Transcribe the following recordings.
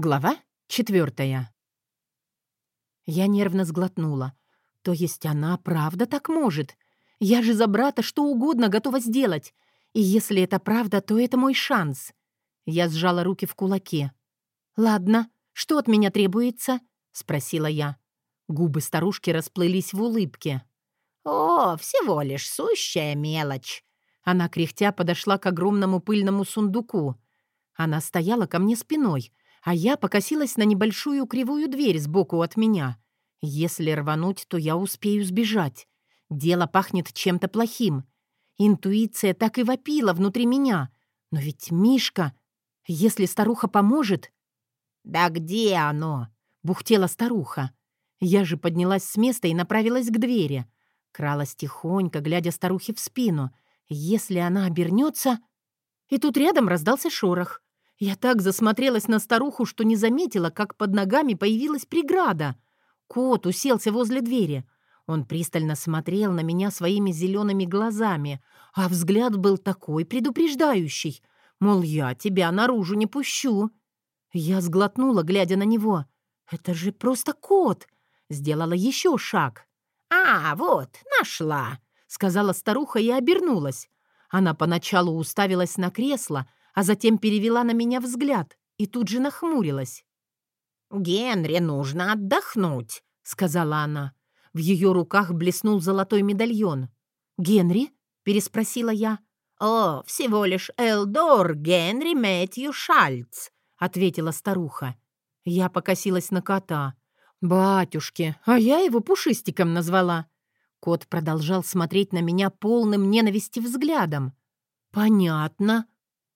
Глава четвертая. Я нервно сглотнула. То есть она правда так может? Я же за брата что угодно готова сделать. И если это правда, то это мой шанс. Я сжала руки в кулаке. «Ладно, что от меня требуется?» — спросила я. Губы старушки расплылись в улыбке. «О, всего лишь сущая мелочь!» Она кряхтя подошла к огромному пыльному сундуку. Она стояла ко мне спиной — а я покосилась на небольшую кривую дверь сбоку от меня. Если рвануть, то я успею сбежать. Дело пахнет чем-то плохим. Интуиция так и вопила внутри меня. Но ведь Мишка... Если старуха поможет... «Да где оно?» — бухтела старуха. Я же поднялась с места и направилась к двери. Кралась тихонько, глядя старухе в спину. Если она обернется... И тут рядом раздался шорох. Я так засмотрелась на старуху, что не заметила, как под ногами появилась преграда. Кот уселся возле двери. Он пристально смотрел на меня своими зелеными глазами, а взгляд был такой предупреждающий, мол, я тебя наружу не пущу. Я сглотнула, глядя на него. «Это же просто кот!» Сделала еще шаг. «А, вот, нашла!» — сказала старуха и обернулась. Она поначалу уставилась на кресло, а затем перевела на меня взгляд и тут же нахмурилась. «Генри нужно отдохнуть», — сказала она. В ее руках блеснул золотой медальон. «Генри?» — переспросила я. «О, всего лишь Элдор Генри Мэтью Шальц», — ответила старуха. Я покосилась на кота. «Батюшки, а я его Пушистиком назвала». Кот продолжал смотреть на меня полным ненависти взглядом. «Понятно»,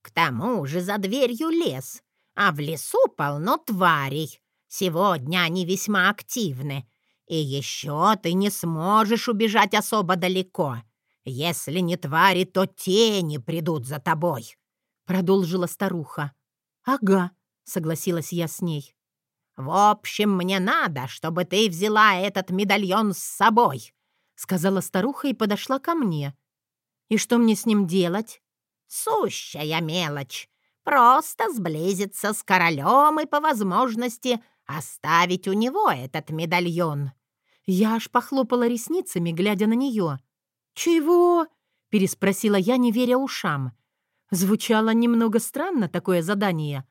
к тому же за дверью лес, а в лесу полно тварей. Сегодня они весьма активны. И еще ты не сможешь убежать особо далеко. Если не твари, то тени придут за тобой», — продолжила старуха. «Ага», — согласилась я с ней. «В общем, мне надо, чтобы ты взяла этот медальон с собой», — сказала старуха и подошла ко мне. «И что мне с ним делать?» Сущая мелочь. Просто сблизиться с королем и, по возможности, оставить у него этот медальон». Я аж похлопала ресницами, глядя на нее. «Чего?» — переспросила я, не веря ушам. Звучало немного странно такое задание.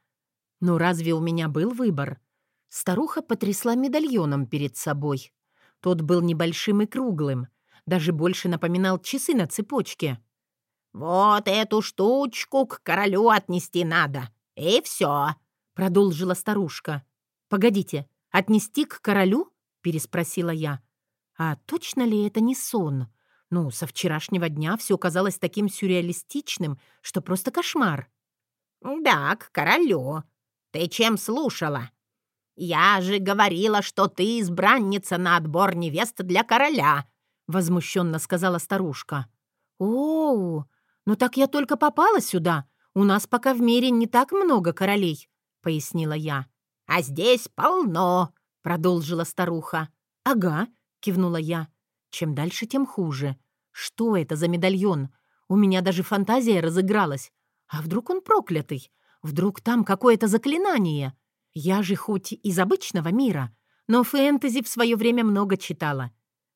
Но разве у меня был выбор? Старуха потрясла медальоном перед собой. Тот был небольшим и круглым, даже больше напоминал часы на цепочке. «Вот эту штучку к королю отнести надо, и все», — продолжила старушка. «Погодите, отнести к королю?» — переспросила я. «А точно ли это не сон? Ну, со вчерашнего дня все казалось таким сюрреалистичным, что просто кошмар». «Да, к королю. Ты чем слушала? Я же говорила, что ты избранница на отбор невест для короля», — возмущенно сказала старушка. «Оу, «Но так я только попала сюда. У нас пока в мире не так много королей», — пояснила я. «А здесь полно», — продолжила старуха. «Ага», — кивнула я. «Чем дальше, тем хуже. Что это за медальон? У меня даже фантазия разыгралась. А вдруг он проклятый? Вдруг там какое-то заклинание? Я же хоть из обычного мира, но фэнтези в свое время много читала.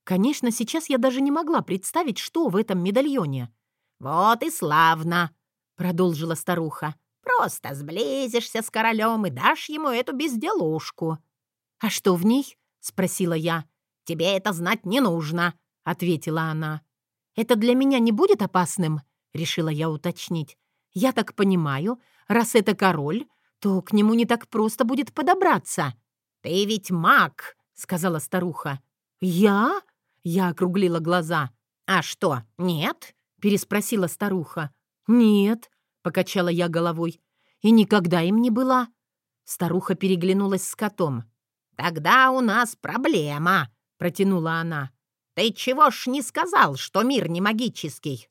Конечно, сейчас я даже не могла представить, что в этом медальоне. «Вот и славно!» — продолжила старуха. «Просто сблизишься с королем и дашь ему эту безделушку». «А что в ней?» — спросила я. «Тебе это знать не нужно», — ответила она. «Это для меня не будет опасным?» — решила я уточнить. «Я так понимаю, раз это король, то к нему не так просто будет подобраться». «Ты ведь маг», — сказала старуха. «Я?» — я округлила глаза. «А что, нет?» Переспросила старуха. «Нет», — покачала я головой, — «и никогда им не была». Старуха переглянулась с котом. «Тогда у нас проблема», — протянула она. «Ты чего ж не сказал, что мир не магический?»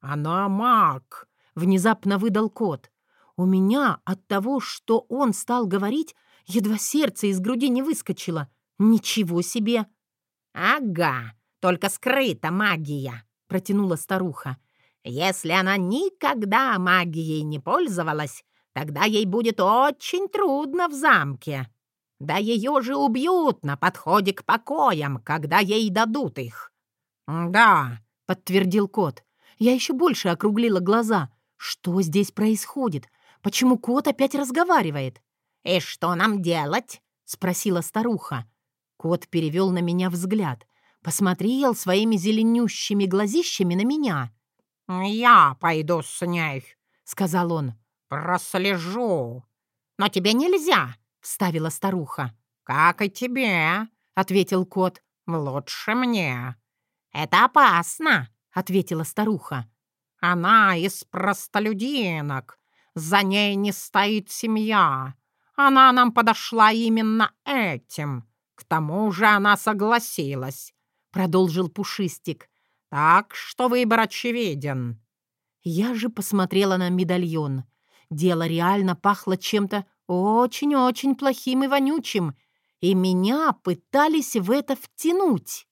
«Она маг», — внезапно выдал кот. У меня от того, что он стал говорить, едва сердце из груди не выскочило. Ничего себе! «Ага, только скрыта магия», протянула старуха. «Если она никогда магией не пользовалась, Тогда ей будет очень трудно в замке. Да ее же убьют на подходе к покоям, когда ей дадут их». «Да», — подтвердил кот. Я еще больше округлила глаза. Что здесь происходит? Почему кот опять разговаривает? «И что нам делать?» — спросила старуха. Кот перевел на меня взгляд, посмотрел своими зеленющими глазищами на меня. «Я пойду с ней», — сказал он. «Прослежу». «Но тебе нельзя», — вставила старуха. «Как и тебе», — ответил кот. «Лучше мне». «Это опасно», — ответила старуха. «Она из простолюдинок. За ней не стоит семья. Она нам подошла именно этим. К тому же она согласилась», — продолжил Пушистик. «Так что выбор очевиден». Я же посмотрела на медальон. Дело реально пахло чем-то очень-очень плохим и вонючим, и меня пытались в это втянуть.